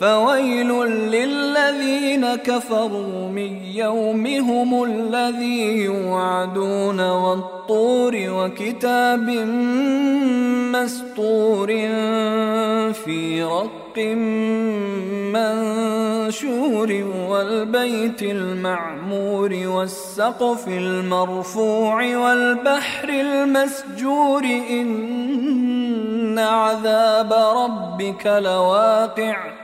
فويل للذين كفروا من يومهم الذي يوعدون والطور وكتاب مسطور في رق منشور والبيت المعمور والسقف المرفوع والبحر المسجور إن عذاب ربك لواقع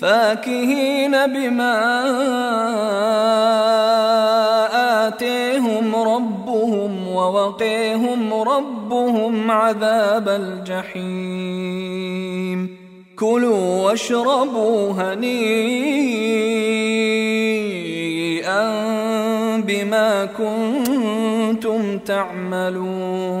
فاكهين بما آتيهم ربهم ووقيهم ربهم عذاب الجحيم. كلوا واشربوا هنيئا بما كنتم تعملون.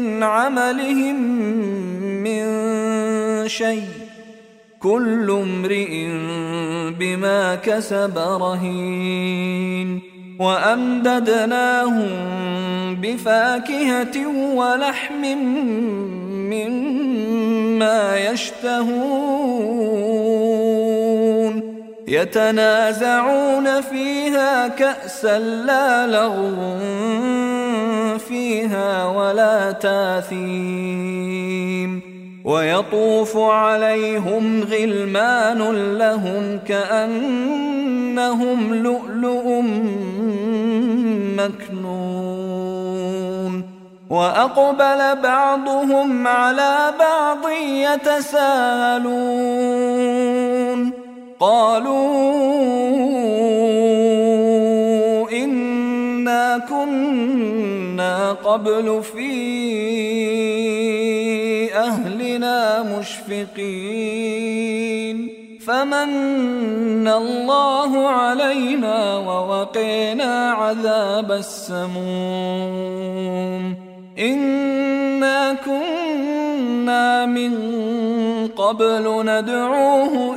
من عملهم من شيء كل امرئ بما كسب رهين وأمددناهم بفاكهة ولحم مما يشتهون يتنازعون فيها كأسا لا لغو فيها ولا تاثيم. ويطوف عليهم غلمان لهم كأنهم لؤلؤ مكنون. وأقبل بعضهم على بعض يتساءلون. قالوا إنا كنا قبل في أهلنا مشفقين فمن الله علينا ووقينا عذاب السموم إنا كنا من قبل ندعوه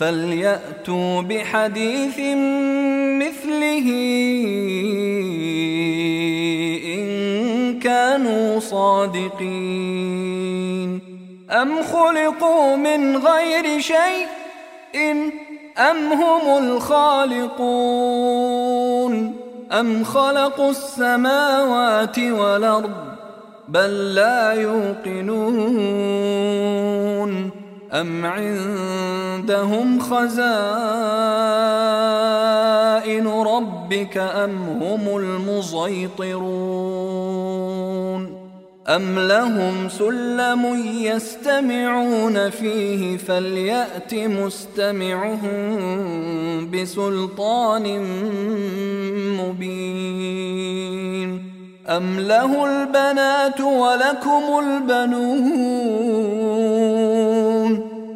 فليأتوا بحديث مثله إن كانوا صادقين. أم خلقوا من غير شيء؟ إن أم هم الخالقون. أم خلقوا السماوات والأرض بل لا يوقنون. أم عندهم خزائن ربك أم هم المسيطرون أم لهم سلم يستمعون فيه فليأت مستمعهم بسلطان مبين أم له البنات ولكم البنون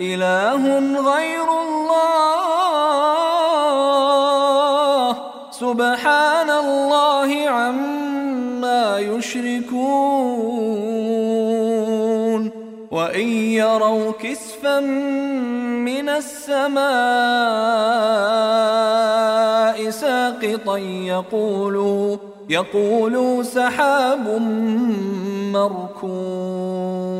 إله غير الله. سبحان الله عما يشركون. وإن يروا كسفا من السماء ساقطا يقولوا يقولوا سحاب مركوم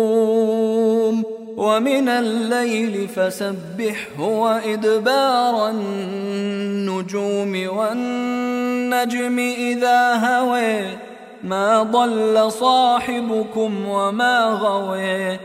ومن الليل فسبحه وإدبار النجوم والنجم إذا هوي ما ضل صاحبكم وما غوي